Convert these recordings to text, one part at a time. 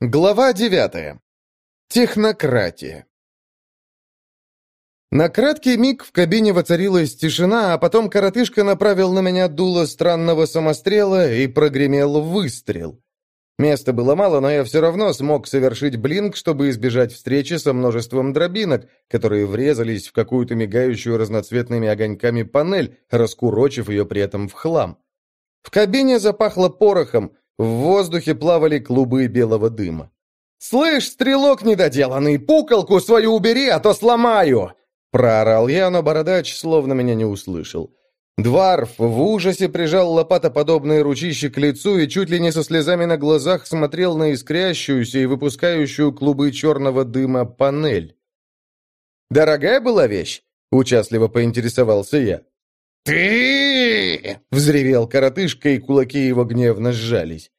Глава девятая. Технократия. На краткий миг в кабине воцарилась тишина, а потом коротышка направил на меня дуло странного самострела и прогремел выстрел. Места было мало, но я все равно смог совершить блинк, чтобы избежать встречи со множеством дробинок, которые врезались в какую-то мигающую разноцветными огоньками панель, раскурочив ее при этом в хлам. В кабине запахло порохом, в воздухе плавали клубы белого дыма. «Слышь, стрелок недоделанный, пукалку свою убери, а то сломаю!» Проорал я, но бородач словно меня не услышал. Дварф в ужасе прижал лопатоподобные ручище к лицу и чуть ли не со слезами на глазах смотрел на искрящуюся и выпускающую клубы черного дыма панель. «Дорогая была вещь?» — участливо поинтересовался я. «Ты!» — взревел коротышка, и кулаки его гневно сжались.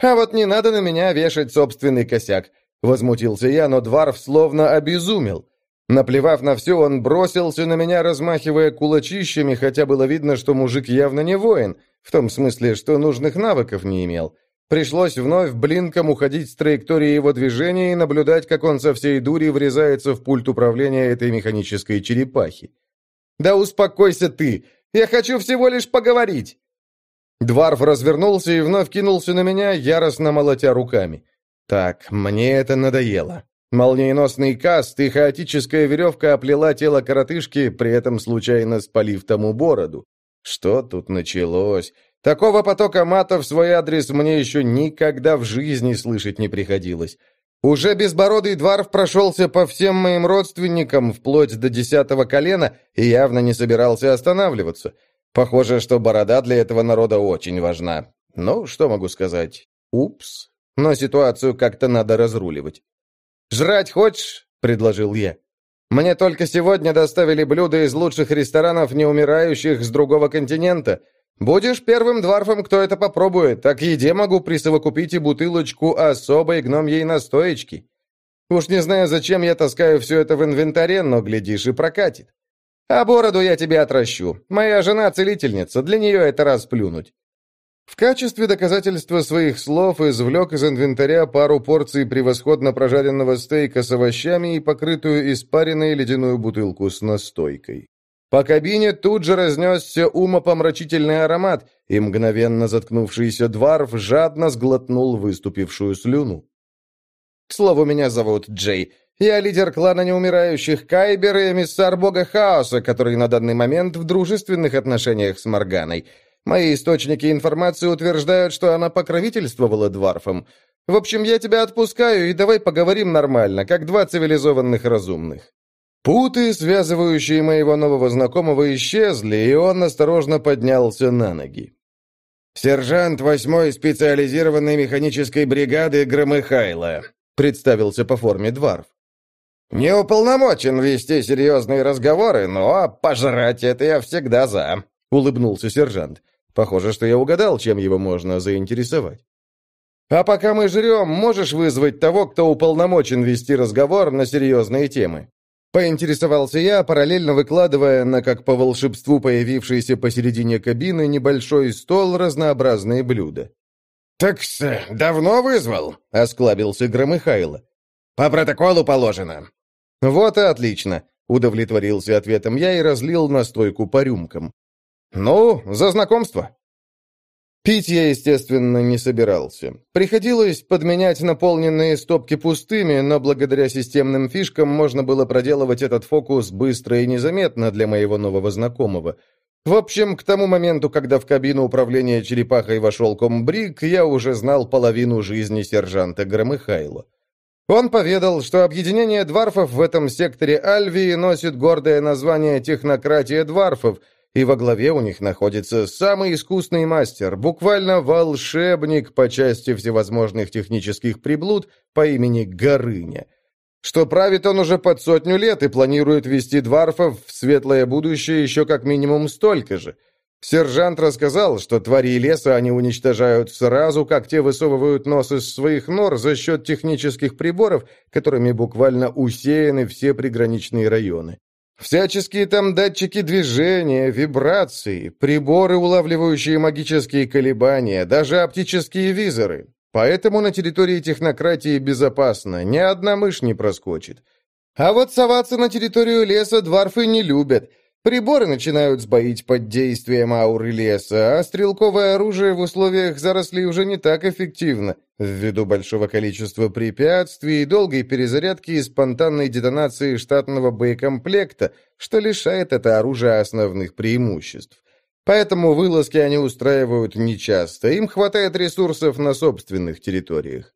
«А вот не надо на меня вешать собственный косяк», — возмутился я, но Дварф словно обезумел. Наплевав на все, он бросился на меня, размахивая кулачищами, хотя было видно, что мужик явно не воин, в том смысле, что нужных навыков не имел. Пришлось вновь блинком уходить с траектории его движения и наблюдать, как он со всей дури врезается в пульт управления этой механической черепахи. «Да успокойся ты! Я хочу всего лишь поговорить!» Дварф развернулся и вновь кинулся на меня, яростно молотя руками. «Так, мне это надоело». Молниеносный каст и хаотическая веревка оплела тело коротышки, при этом случайно спалив тому бороду. Что тут началось? Такого потока матов в свой адрес мне еще никогда в жизни слышать не приходилось. Уже безбородый дворф прошелся по всем моим родственникам, вплоть до десятого колена, и явно не собирался останавливаться. Похоже, что борода для этого народа очень важна. Ну, что могу сказать? Упс. Но ситуацию как-то надо разруливать. «Жрать хочешь?» — предложил я. «Мне только сегодня доставили блюда из лучших ресторанов неумирающих с другого континента. Будешь первым дворфом, кто это попробует, так еде могу присовокупить и бутылочку особой гномьей настоечки. Уж не знаю, зачем я таскаю все это в инвентаре, но, глядишь, и прокатит. А бороду я тебе отращу. Моя жена целительница, для нее это расплюнуть. В качестве доказательства своих слов извлек из инвентаря пару порций превосходно прожаренного стейка с овощами и покрытую испаренной ледяную бутылку с настойкой. По кабине тут же разнесся умопомрачительный аромат, и мгновенно заткнувшийся дворф жадно сглотнул выступившую слюну. «К слову, меня зовут Джей. Я лидер клана неумирающих Кайбер и эмиссар бога хаоса, который на данный момент в дружественных отношениях с Морганой. Мои источники информации утверждают, что она покровительствовала дварфам. В общем, я тебя отпускаю, и давай поговорим нормально, как два цивилизованных разумных». Путы, связывающие моего нового знакомого, исчезли, и он осторожно поднялся на ноги. «Сержант восьмой специализированной механической бригады Громыхайла», представился по форме Дварф. «Не уполномочен вести серьезные разговоры, но пожрать это я всегда за», — улыбнулся сержант. Похоже, что я угадал, чем его можно заинтересовать. «А пока мы жрем, можешь вызвать того, кто уполномочен вести разговор на серьезные темы?» Поинтересовался я, параллельно выкладывая на, как по волшебству появившийся посередине кабины, небольшой стол разнообразные блюда. «Так давно вызвал?» — осклабился Громыхайло. «По протоколу положено». «Вот и отлично», — удовлетворился ответом я и разлил настойку по рюмкам. «Ну, за знакомство». Пить я, естественно, не собирался. Приходилось подменять наполненные стопки пустыми, но благодаря системным фишкам можно было проделывать этот фокус быстро и незаметно для моего нового знакомого. В общем, к тому моменту, когда в кабину управления черепахой вошел комбриг, я уже знал половину жизни сержанта Громыхайло. Он поведал, что объединение дварфов в этом секторе Альвии носит гордое название «Технократия дварфов», и во главе у них находится самый искусный мастер, буквально волшебник по части всевозможных технических приблуд по имени Горыня. Что правит он уже под сотню лет и планирует вести дварфов в светлое будущее еще как минимум столько же. Сержант рассказал, что твари леса они уничтожают сразу, как те высовывают нос из своих нор за счет технических приборов, которыми буквально усеяны все приграничные районы. Всяческие там датчики движения, вибрации, приборы, улавливающие магические колебания, даже оптические визоры. Поэтому на территории технократии безопасно, ни одна мышь не проскочит. А вот соваться на территорию леса дварфы не любят. Приборы начинают сбоить под действием ауры леса, а стрелковое оружие в условиях зарослей уже не так эффективно, ввиду большого количества препятствий, долгой перезарядки и спонтанной детонации штатного боекомплекта, что лишает это оружие основных преимуществ. Поэтому вылазки они устраивают нечасто, им хватает ресурсов на собственных территориях.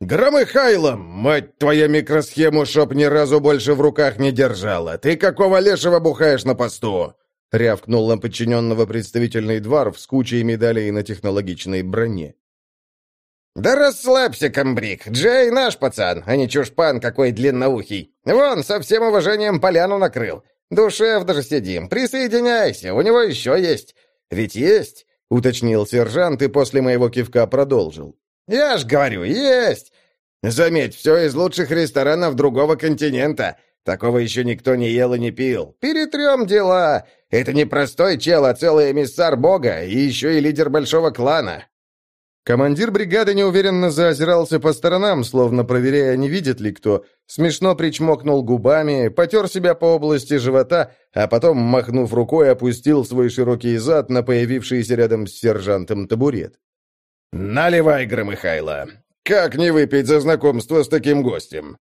«Громыхайло, мать твоя микросхему, чтоб ни разу больше в руках не держала! Ты какого лешего бухаешь на посту?» — рявкнул на подчиненного представительный дворф с кучей медалей на технологичной броне. «Да расслабься, комбриг! Джей наш пацан, а не чушпан какой длинноухий! Вон, со всем уважением поляну накрыл! Душевно же сидим, присоединяйся, у него еще есть! Ведь есть!» — уточнил сержант и после моего кивка продолжил. «Я ж говорю, есть! Заметь, все из лучших ресторанов другого континента. Такого еще никто не ел и не пил. Перетрем дела. Это не простой чел, а целый эмиссар бога, и еще и лидер большого клана». Командир бригады неуверенно заозирался по сторонам, словно проверяя, не видит ли кто. Смешно причмокнул губами, потер себя по области живота, а потом, махнув рукой, опустил свой широкий зад на появившийся рядом с сержантом табурет. «Наливай, Громыхайло! Как не выпить за знакомство с таким гостем?»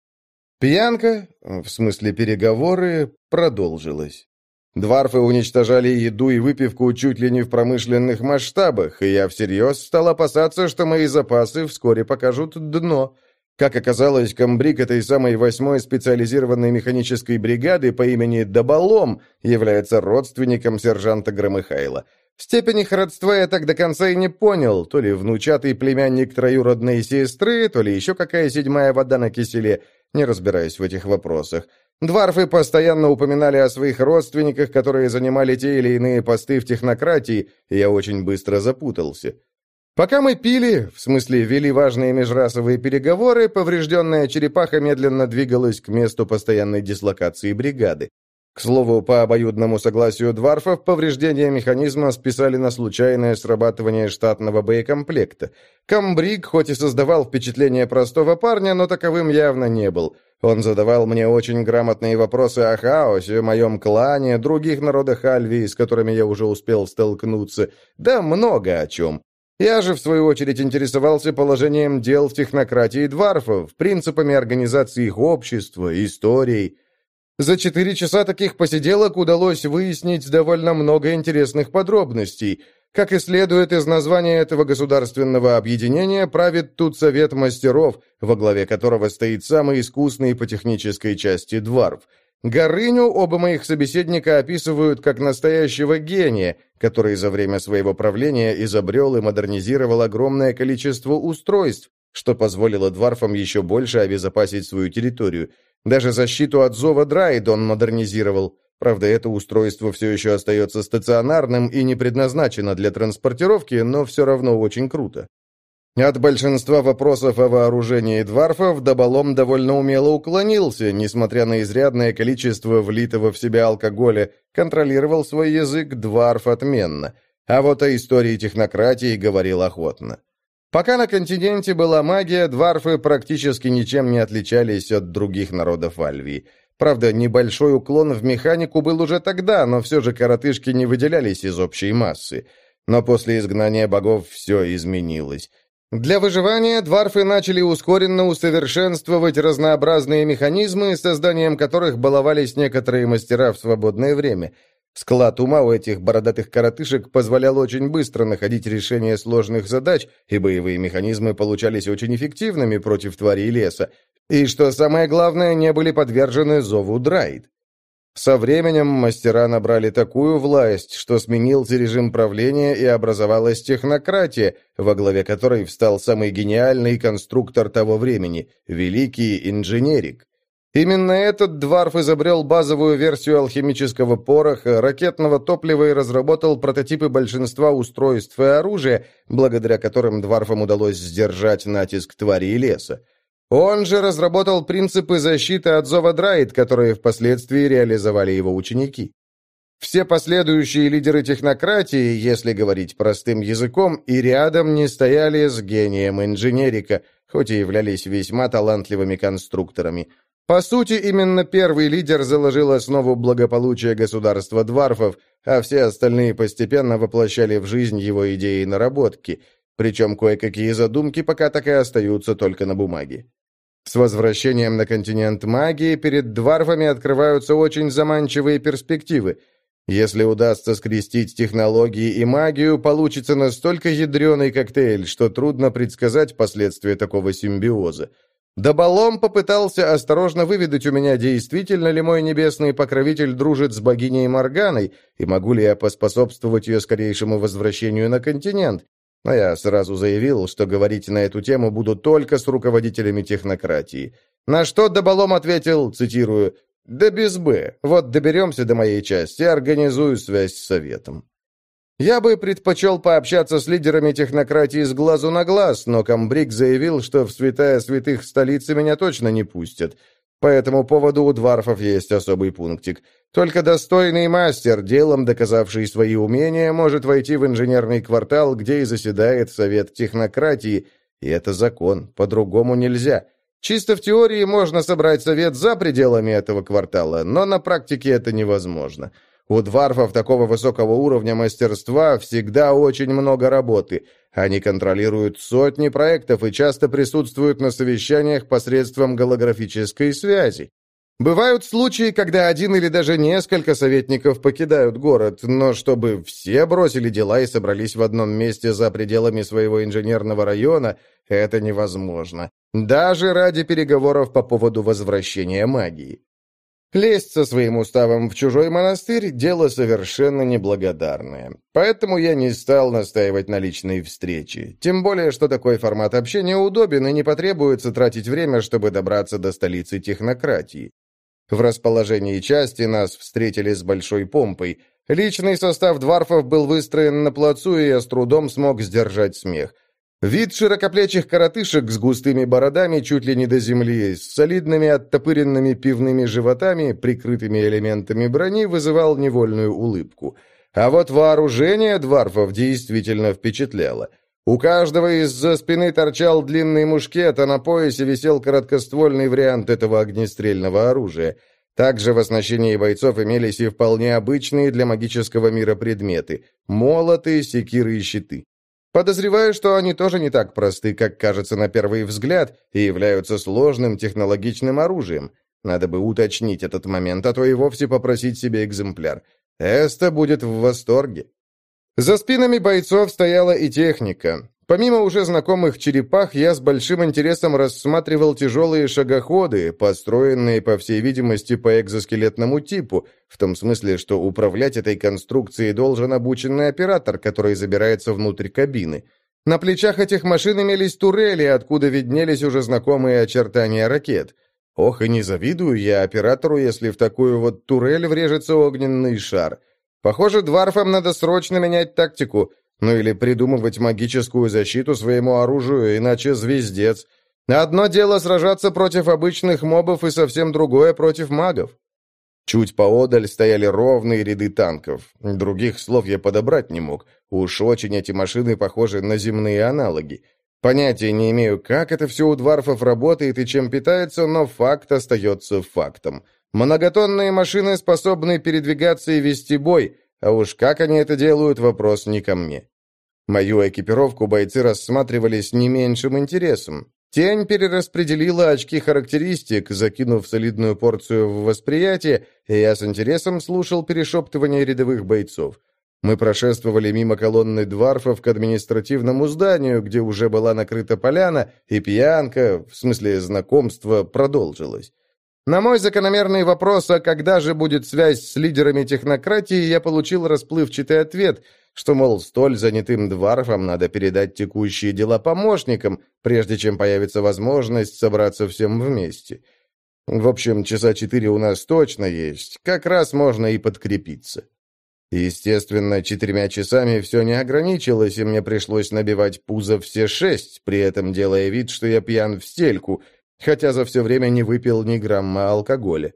Пьянка, в смысле переговоры, продолжилась. Дварфы уничтожали еду и выпивку чуть ли не в промышленных масштабах, и я всерьез стал опасаться, что мои запасы вскоре покажут дно. Как оказалось, комбриг этой самой восьмой специализированной механической бригады по имени Доболом является родственником сержанта Громыхайла. Степень их родства я так до конца и не понял, то ли внучатый племянник троюродной сестры, то ли еще какая седьмая вода на киселе, не разбираюсь в этих вопросах. Дварфы постоянно упоминали о своих родственниках, которые занимали те или иные посты в технократии, и я очень быстро запутался. Пока мы пили, в смысле вели важные межрасовые переговоры, поврежденная черепаха медленно двигалась к месту постоянной дислокации бригады. К слову, по обоюдному согласию дварфов, повреждения механизма списали на случайное срабатывание штатного боекомплекта. Камбриг хоть и создавал впечатление простого парня, но таковым явно не был. Он задавал мне очень грамотные вопросы о хаосе, моем клане, других народах Альвии, с которыми я уже успел столкнуться, да много о чем. Я же, в свою очередь, интересовался положением дел в технократии дварфов, принципами организации их общества, историей. За четыре часа таких посиделок удалось выяснить довольно много интересных подробностей. Как и следует из названия этого государственного объединения, правит тут совет мастеров, во главе которого стоит самый искусный по технической части дворф. Горыню оба моих собеседника описывают как настоящего гения, который за время своего правления изобрел и модернизировал огромное количество устройств, что позволило дварфам еще больше обезопасить свою территорию – даже защиту от зова Драйд он модернизировал. Правда, это устройство все еще остается стационарным и не предназначено для транспортировки, но все равно очень круто. От большинства вопросов о вооружении дварфов Доболом довольно умело уклонился, несмотря на изрядное количество влитого в себя алкоголя, контролировал свой язык дварф отменно, а вот о истории технократии говорил охотно. Пока на континенте была магия, дварфы практически ничем не отличались от других народов Альвии. Правда, небольшой уклон в механику был уже тогда, но все же коротышки не выделялись из общей массы. Но после изгнания богов все изменилось. Для выживания дварфы начали ускоренно усовершенствовать разнообразные механизмы, созданием которых баловались некоторые мастера в свободное время – Склад ума у этих бородатых коротышек позволял очень быстро находить решение сложных задач, и боевые механизмы получались очень эффективными против тварей леса, и, что самое главное, не были подвержены зову Драйд. Со временем мастера набрали такую власть, что сменился режим правления и образовалась технократия, во главе которой встал самый гениальный конструктор того времени – великий инженерик. Именно этот Дварф изобрел базовую версию алхимического пороха, ракетного топлива и разработал прототипы большинства устройств и оружия, благодаря которым Дварфам удалось сдержать натиск тварей леса. Он же разработал принципы защиты от зова Драйд, которые впоследствии реализовали его ученики. Все последующие лидеры технократии, если говорить простым языком, и рядом не стояли с гением инженерика, хоть и являлись весьма талантливыми конструкторами. По сути, именно первый лидер заложил основу благополучия государства Дварфов, а все остальные постепенно воплощали в жизнь его идеи и наработки, причем кое-какие задумки пока так и остаются только на бумаге. С возвращением на континент магии перед Дварфами открываются очень заманчивые перспективы – если удастся скрестить технологии и магию, получится настолько ядреный коктейль, что трудно предсказать последствия такого симбиоза. Доболом попытался осторожно выведать у меня, действительно ли мой небесный покровитель дружит с богиней Морганой, и могу ли я поспособствовать ее скорейшему возвращению на континент. Но я сразу заявил, что говорить на эту тему буду только с руководителями технократии. На что Доболом ответил, цитирую, «Да без «Б». Вот доберемся до моей части, организую связь с советом». Я бы предпочел пообщаться с лидерами технократии с глазу на глаз, но Камбрик заявил, что в святая святых столицы меня точно не пустят. По этому поводу у дварфов есть особый пунктик. Только достойный мастер, делом доказавший свои умения, может войти в инженерный квартал, где и заседает совет технократии, и это закон, по-другому нельзя. Чисто в теории можно собрать совет за пределами этого квартала, но на практике это невозможно. У дварфов такого высокого уровня мастерства всегда очень много работы. Они контролируют сотни проектов и часто присутствуют на совещаниях посредством голографической связи. Бывают случаи, когда один или даже несколько советников покидают город, но чтобы все бросили дела и собрались в одном месте за пределами своего инженерного района, это невозможно. Даже ради переговоров по поводу возвращения магии. Лезть со своим уставом в чужой монастырь – дело совершенно неблагодарное. Поэтому я не стал настаивать на личной встрече. Тем более, что такой формат общения удобен и не потребуется тратить время, чтобы добраться до столицы технократии. В расположении части нас встретили с большой помпой. Личный состав дварфов был выстроен на плацу, и я с трудом смог сдержать смех – Вид широкоплечих коротышек с густыми бородами чуть ли не до земли, с солидными оттопыренными пивными животами, прикрытыми элементами брони, вызывал невольную улыбку. А вот вооружение дварфов действительно впечатляло. У каждого из-за спины торчал длинный мушкет, а на поясе висел короткоствольный вариант этого огнестрельного оружия. Также в оснащении бойцов имелись и вполне обычные для магического мира предметы – молоты, секиры и щиты. Подозреваю, что они тоже не так просты, как кажется на первый взгляд, и являются сложным технологичным оружием. Надо бы уточнить этот момент, а то и вовсе попросить себе экземпляр. Эста будет в восторге. За спинами бойцов стояла и техника. Помимо уже знакомых черепах, я с большим интересом рассматривал тяжелые шагоходы, построенные, по всей видимости, по экзоскелетному типу, в том смысле, что управлять этой конструкцией должен обученный оператор, который забирается внутрь кабины. На плечах этих машин имелись турели, откуда виднелись уже знакомые очертания ракет. Ох, и не завидую я оператору, если в такую вот турель врежется огненный шар. Похоже, дварфам надо срочно менять тактику — ну или придумывать магическую защиту своему оружию, иначе звездец. Одно дело сражаться против обычных мобов и совсем другое против магов. Чуть поодаль стояли ровные ряды танков. Других слов я подобрать не мог. Уж очень эти машины похожи на земные аналоги. Понятия не имею, как это все у дварфов работает и чем питается, но факт остается фактом. Многотонные машины способны передвигаться и вести бой, а уж как они это делают, вопрос не ко мне. Мою экипировку бойцы рассматривали с не меньшим интересом. Тень перераспределила очки характеристик, закинув солидную порцию в восприятие, и я с интересом слушал перешептывания рядовых бойцов. Мы прошествовали мимо колонны дварфов к административному зданию, где уже была накрыта поляна, и пьянка, в смысле знакомства, продолжилась. На мой закономерный вопрос, а когда же будет связь с лидерами технократии, я получил расплывчатый ответ, что, мол, столь занятым дварфам надо передать текущие дела помощникам, прежде чем появится возможность собраться всем вместе. В общем, часа четыре у нас точно есть, как раз можно и подкрепиться. Естественно, четырьмя часами все не ограничилось, и мне пришлось набивать пузо все шесть, при этом делая вид, что я пьян в стельку — хотя за все время не выпил ни грамма алкоголя.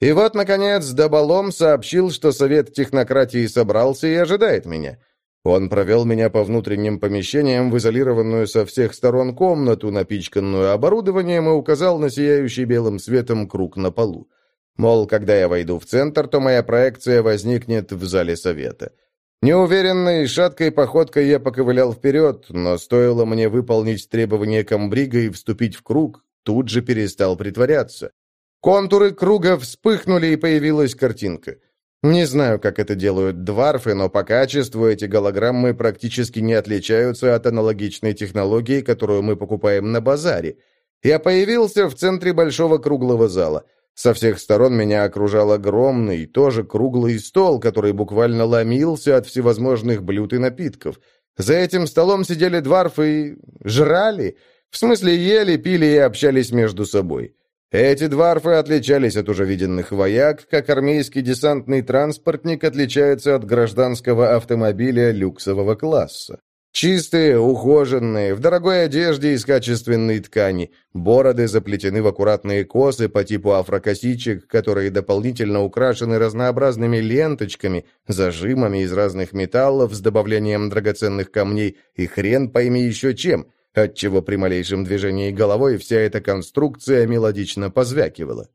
И вот, наконец, Доболом сообщил, что Совет Технократии собрался и ожидает меня. Он провел меня по внутренним помещениям в изолированную со всех сторон комнату, напичканную оборудованием, и указал на сияющий белым светом круг на полу. Мол, когда я войду в центр, то моя проекция возникнет в зале совета. Неуверенной, шаткой походкой я поковылял вперед, но стоило мне выполнить требования комбрига и вступить в круг, тут же перестал притворяться. Контуры круга вспыхнули, и появилась картинка. Не знаю, как это делают дварфы, но по качеству эти голограммы практически не отличаются от аналогичной технологии, которую мы покупаем на базаре. Я появился в центре большого круглого зала – со всех сторон меня окружал огромный, тоже круглый стол, который буквально ломился от всевозможных блюд и напитков. За этим столом сидели дварфы и... жрали. В смысле, ели, пили и общались между собой. Эти дварфы отличались от уже виденных вояк, как армейский десантный транспортник отличается от гражданского автомобиля люксового класса. Чистые, ухоженные, в дорогой одежде из качественной ткани, бороды заплетены в аккуратные косы по типу афрокосичек, которые дополнительно украшены разнообразными ленточками, зажимами из разных металлов с добавлением драгоценных камней и хрен пойми еще чем, отчего при малейшем движении головой вся эта конструкция мелодично позвякивала.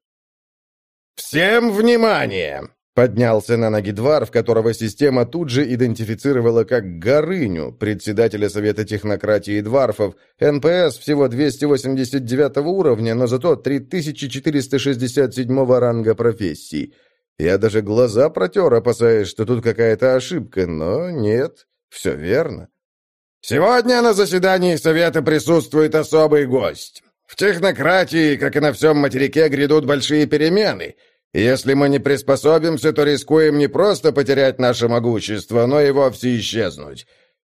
«Всем внимание!» Поднялся на ноги Дварф, которого система тут же идентифицировала как Горыню, председателя Совета технократии Дварфов, НПС всего 289 уровня, но зато 3467 ранга профессий. Я даже глаза протер, опасаясь, что тут какая-то ошибка, но нет, все верно. Сегодня на заседании Совета присутствует особый гость. В технократии, как и на всем материке, грядут большие перемены — если мы не приспособимся, то рискуем не просто потерять наше могущество, но и вовсе исчезнуть.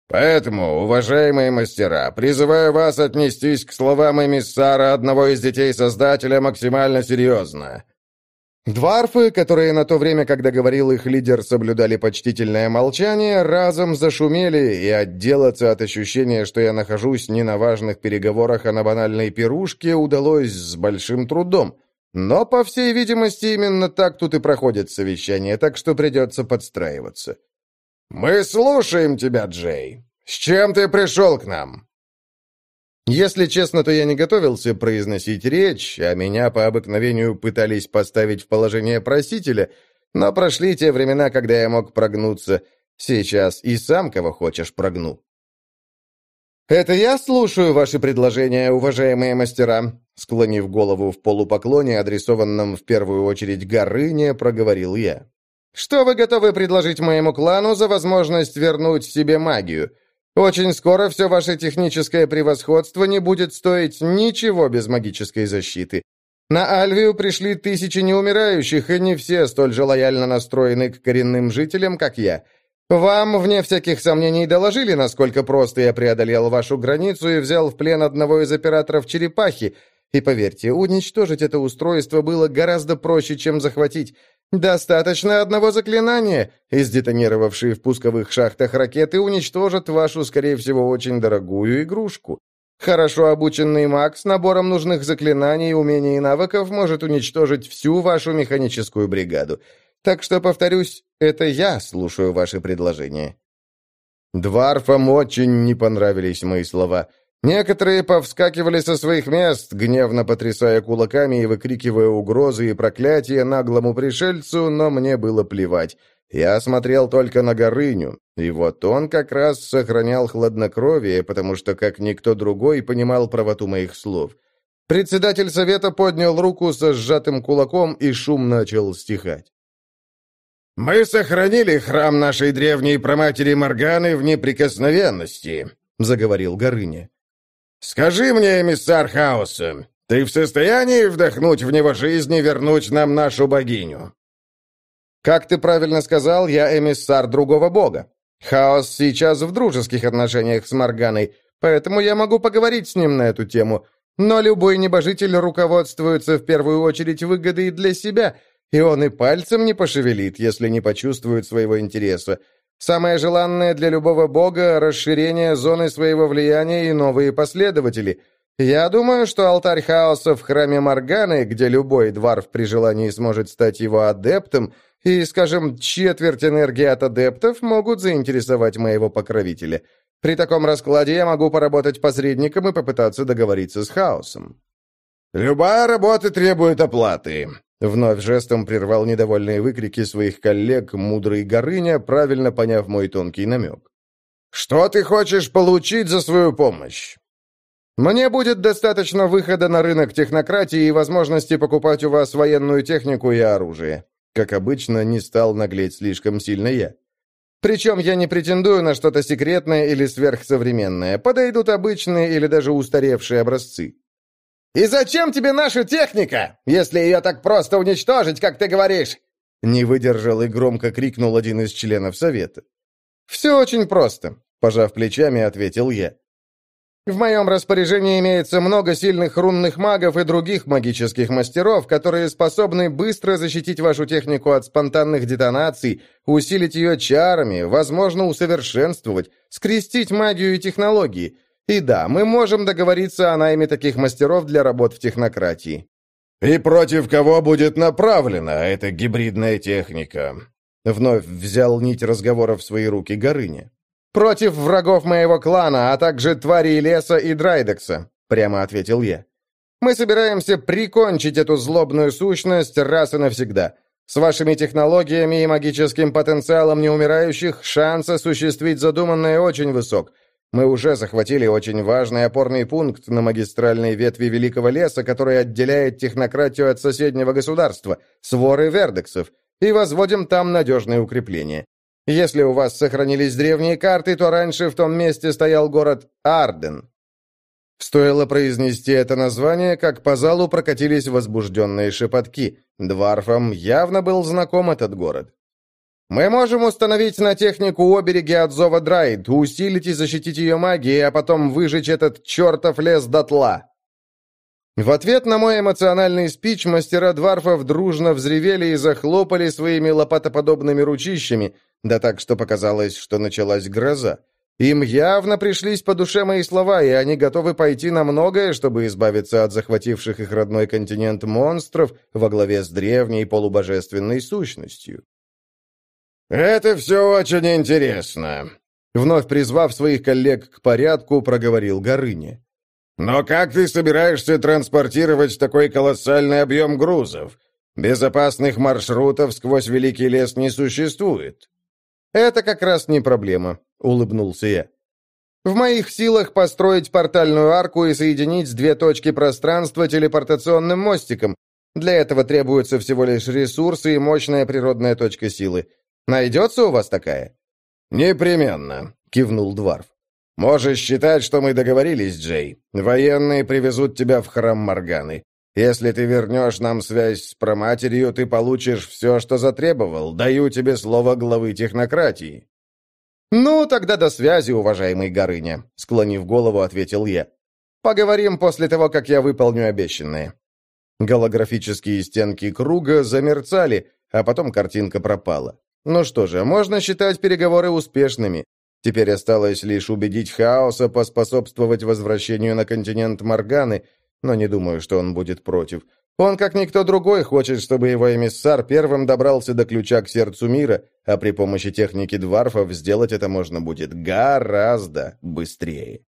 Поэтому, уважаемые мастера, призываю вас отнестись к словам эмиссара одного из детей Создателя максимально серьезно». Дварфы, которые на то время, когда говорил их лидер, соблюдали почтительное молчание, разом зашумели, и отделаться от ощущения, что я нахожусь не на важных переговорах, а на банальной пирушке, удалось с большим трудом. Но, по всей видимости, именно так тут и проходит совещание, так что придется подстраиваться. «Мы слушаем тебя, Джей. С чем ты пришел к нам?» Если честно, то я не готовился произносить речь, а меня по обыкновению пытались поставить в положение просителя, но прошли те времена, когда я мог прогнуться. Сейчас и сам кого хочешь прогну. «Это я слушаю ваши предложения, уважаемые мастера», склонив голову в полупоклоне, адресованном в первую очередь Горыне, проговорил я. «Что вы готовы предложить моему клану за возможность вернуть себе магию? Очень скоро все ваше техническое превосходство не будет стоить ничего без магической защиты. На Альвию пришли тысячи неумирающих, и не все столь же лояльно настроены к коренным жителям, как я». «Вам, вне всяких сомнений, доложили, насколько просто я преодолел вашу границу и взял в плен одного из операторов черепахи. И поверьте, уничтожить это устройство было гораздо проще, чем захватить. Достаточно одного заклинания, и сдетонировавшие в пусковых шахтах ракеты уничтожат вашу, скорее всего, очень дорогую игрушку. Хорошо обученный маг с набором нужных заклинаний, умений и навыков может уничтожить всю вашу механическую бригаду. Так что, повторюсь, это я слушаю ваши предложения». Дварфам очень не понравились мои слова. Некоторые повскакивали со своих мест, гневно потрясая кулаками и выкрикивая угрозы и проклятия наглому пришельцу, но мне было плевать. Я смотрел только на Горыню, и вот он как раз сохранял хладнокровие, потому что, как никто другой, понимал правоту моих слов. Председатель совета поднял руку со сжатым кулаком, и шум начал стихать. «Мы сохранили храм нашей древней проматери Морганы в неприкосновенности», — заговорил Горыня. «Скажи мне, эмиссар хаоса, ты в состоянии вдохнуть в него жизнь и вернуть нам нашу богиню?» «Как ты правильно сказал, я эмиссар другого бога. Хаос сейчас в дружеских отношениях с Морганой, поэтому я могу поговорить с ним на эту тему. Но любой небожитель руководствуется в первую очередь выгодой для себя — и он и пальцем не пошевелит, если не почувствует своего интереса. Самое желанное для любого бога – расширение зоны своего влияния и новые последователи. Я думаю, что алтарь хаоса в храме Морганы, где любой дварф при желании сможет стать его адептом, и, скажем, четверть энергии от адептов могут заинтересовать моего покровителя. При таком раскладе я могу поработать посредником и попытаться договориться с хаосом. «Любая работа требует оплаты», — вновь жестом прервал недовольные выкрики своих коллег мудрый Горыня, правильно поняв мой тонкий намек. «Что ты хочешь получить за свою помощь?» Мне будет достаточно выхода на рынок технократии и возможности покупать у вас военную технику и оружие. Как обычно, не стал наглеть слишком сильно я. Причем я не претендую на что-то секретное или сверхсовременное. Подойдут обычные или даже устаревшие образцы. «И зачем тебе наша техника, если ее так просто уничтожить, как ты говоришь?» Не выдержал и громко крикнул один из членов совета. «Все очень просто», — пожав плечами, ответил я. В моем распоряжении имеется много сильных рунных магов и других магических мастеров, которые способны быстро защитить вашу технику от спонтанных детонаций, усилить ее чарами, возможно, усовершенствовать, скрестить магию и технологии. И да, мы можем договориться о найме таких мастеров для работ в технократии. «И против кого будет направлена эта гибридная техника?» Вновь взял нить разговора в свои руки Горыня. «Против врагов моего клана, а также тварей леса и Драйдекса», — прямо ответил я. «Мы собираемся прикончить эту злобную сущность раз и навсегда. С вашими технологиями и магическим потенциалом неумирающих шанс осуществить задуманное очень высок. Мы уже захватили очень важный опорный пункт на магистральной ветви Великого леса, который отделяет технократию от соседнего государства, своры вердексов, и возводим там надежные укрепления. Если у вас сохранились древние карты, то раньше в том месте стоял город Арден. Стоило произнести это название, как по залу прокатились возбужденные шепотки. Дварфам явно был знаком этот город. «Мы можем установить на технику обереги от зова Драйд, усилить и защитить ее магией, а потом выжечь этот чертов лес дотла», в ответ на мой эмоциональный спич мастера дварфов дружно взревели и захлопали своими лопатоподобными ручищами, да так, что показалось, что началась гроза. Им явно пришлись по душе мои слова, и они готовы пойти на многое, чтобы избавиться от захвативших их родной континент монстров во главе с древней полубожественной сущностью. «Это все очень интересно», — вновь призвав своих коллег к порядку, проговорил Горыня. Но как ты собираешься транспортировать такой колоссальный объем грузов? Безопасных маршрутов сквозь Великий лес не существует. Это как раз не проблема, улыбнулся я. В моих силах построить портальную арку и соединить две точки пространства телепортационным мостиком. Для этого требуются всего лишь ресурсы и мощная природная точка силы. Найдется у вас такая?» «Непременно», — кивнул Дварф. «Можешь считать, что мы договорились, Джей. Военные привезут тебя в храм Морганы. Если ты вернешь нам связь с проматерью, ты получишь все, что затребовал. Даю тебе слово главы технократии». «Ну, тогда до связи, уважаемый Горыня», — склонив голову, ответил я. «Поговорим после того, как я выполню обещанное». Голографические стенки круга замерцали, а потом картинка пропала. Ну что же, можно считать переговоры успешными. Теперь осталось лишь убедить Хаоса поспособствовать возвращению на континент Морганы, но не думаю, что он будет против. Он, как никто другой, хочет, чтобы его эмиссар первым добрался до ключа к сердцу мира, а при помощи техники дварфов сделать это можно будет гораздо быстрее.